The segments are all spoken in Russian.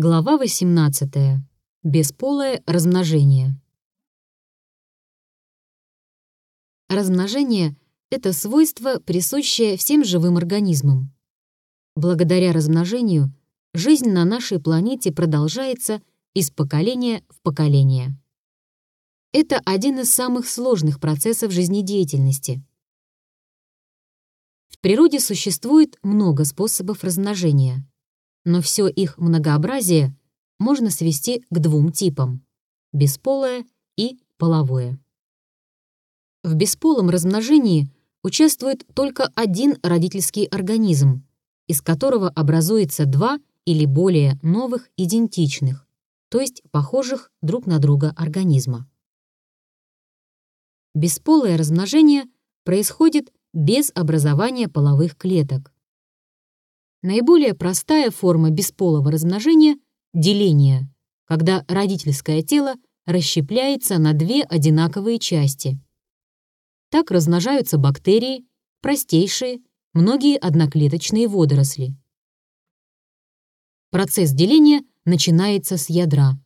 Глава 18. Бесполое размножение. Размножение — это свойство, присущее всем живым организмам. Благодаря размножению жизнь на нашей планете продолжается из поколения в поколение. Это один из самых сложных процессов жизнедеятельности. В природе существует много способов размножения — но все их многообразие можно свести к двум типам — бесполое и половое. В бесполом размножении участвует только один родительский организм, из которого образуется два или более новых идентичных, то есть похожих друг на друга организма. Бесполое размножение происходит без образования половых клеток, Наиболее простая форма бесполого размножения — деление, когда родительское тело расщепляется на две одинаковые части. Так размножаются бактерии, простейшие, многие одноклеточные водоросли. Процесс деления начинается с ядра.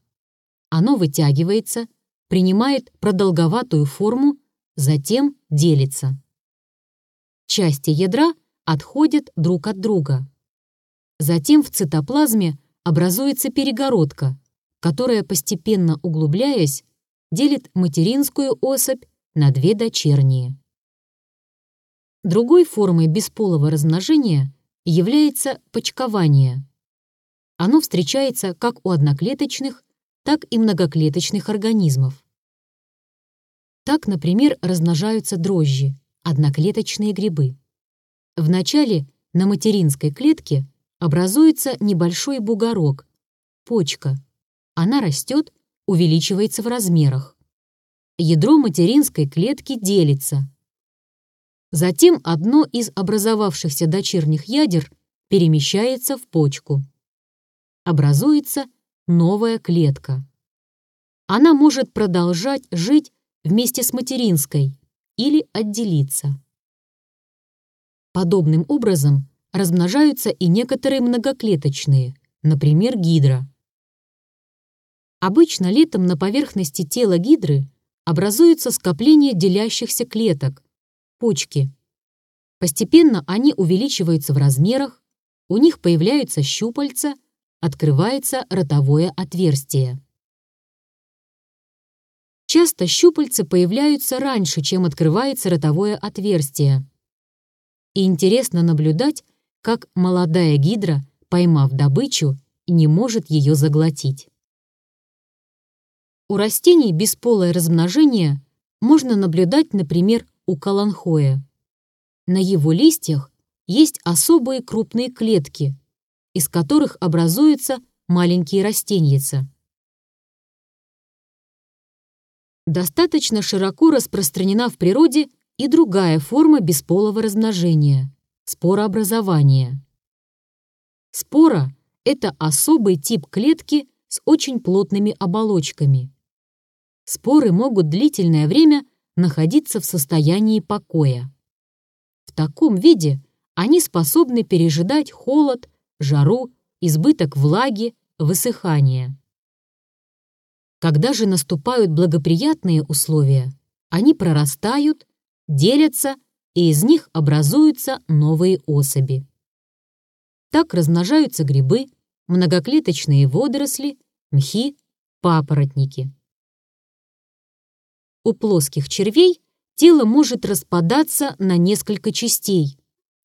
Оно вытягивается, принимает продолговатую форму, затем делится. Части ядра отходят друг от друга. Затем в цитоплазме образуется перегородка, которая, постепенно углубляясь, делит материнскую особь на две дочерние. Другой формой бесполого размножения является почкование. Оно встречается как у одноклеточных, так и многоклеточных организмов. Так, например, размножаются дрожжи, одноклеточные грибы. Вначале на материнской клетке образуется небольшой бугорок, почка. Она растет, увеличивается в размерах. Ядро материнской клетки делится. Затем одно из образовавшихся дочерних ядер перемещается в почку. Образуется новая клетка. Она может продолжать жить вместе с материнской или отделиться. Подобным образом размножаются и некоторые многоклеточные, например, гидра. Обычно летом на поверхности тела гидры образуются скопления делящихся клеток, почки. Постепенно они увеличиваются в размерах, у них появляются щупальца, открывается ротовое отверстие. Часто щупальца появляются раньше, чем открывается ротовое отверстие. И интересно наблюдать, как молодая гидра, поймав добычу, не может ее заглотить. У растений бесполое размножение можно наблюдать, например, у каланхоя. На его листьях есть особые крупные клетки, из которых образуются маленькие растеньица. Достаточно широко распространена в природе и другая форма бесполого размножения Спорообразование. Спора – это особый тип клетки с очень плотными оболочками. Споры могут длительное время находиться в состоянии покоя. В таком виде они способны пережидать холод, жару, избыток влаги, высыхание. Когда же наступают благоприятные условия, они прорастают, делятся и из них образуются новые особи. Так размножаются грибы, многоклеточные водоросли, мхи, папоротники. У плоских червей тело может распадаться на несколько частей,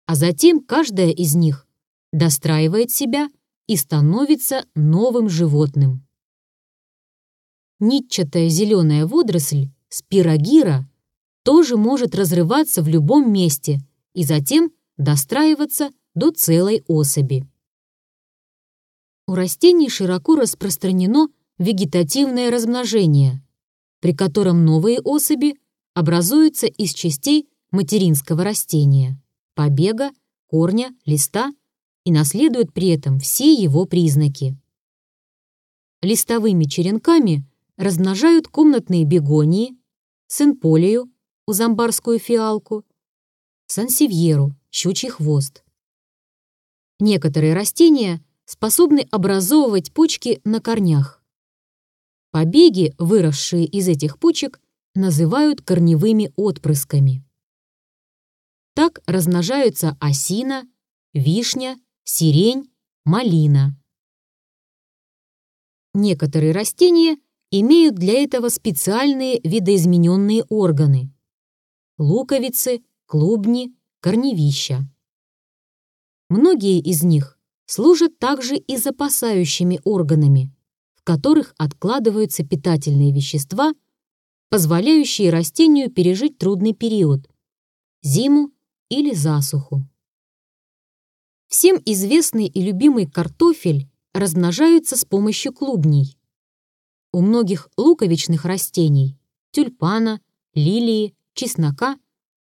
а затем каждая из них достраивает себя и становится новым животным. Нитчатая зеленая водоросль, спирогира, тоже может разрываться в любом месте и затем достраиваться до целой особи. У растений широко распространено вегетативное размножение, при котором новые особи образуются из частей материнского растения, побега, корня, листа и наследуют при этом все его признаки. Листовыми черенками размножают комнатные бегонии, сенполию, узамбарскую фиалку, сансевьеру, щучий хвост. Некоторые растения способны образовывать почки на корнях. Побеги, выросшие из этих почек, называют корневыми отпрысками. Так размножаются осина, вишня, сирень, малина. Некоторые растения имеют для этого специальные видоизмененные органы – луковицы, клубни, корневища. Многие из них служат также и запасающими органами, в которых откладываются питательные вещества, позволяющие растению пережить трудный период – зиму или засуху. Всем известный и любимый картофель размножаются с помощью клубней. У многих луковичных растений – тюльпана, лилии, чеснока –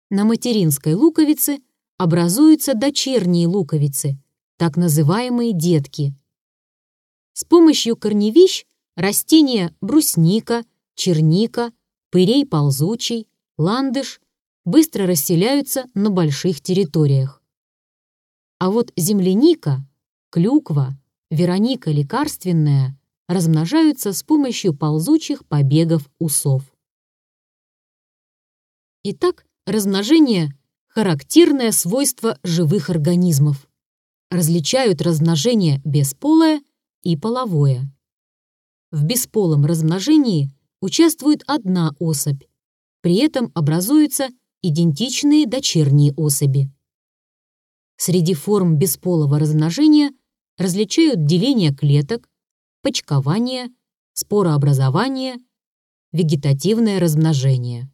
на материнской луковице образуются дочерние луковицы, так называемые детки. С помощью корневищ растения брусника, черника, пырей ползучий, ландыш быстро расселяются на больших территориях. А вот земляника, клюква, вероника лекарственная размножаются с помощью ползучих побегов усов. Итак, размножение – характерное свойство живых организмов. Различают размножение бесполое и половое. В бесполом размножении участвует одна особь, при этом образуются идентичные дочерние особи. Среди форм бесполого размножения различают деление клеток, почкование, спорообразование, вегетативное размножение.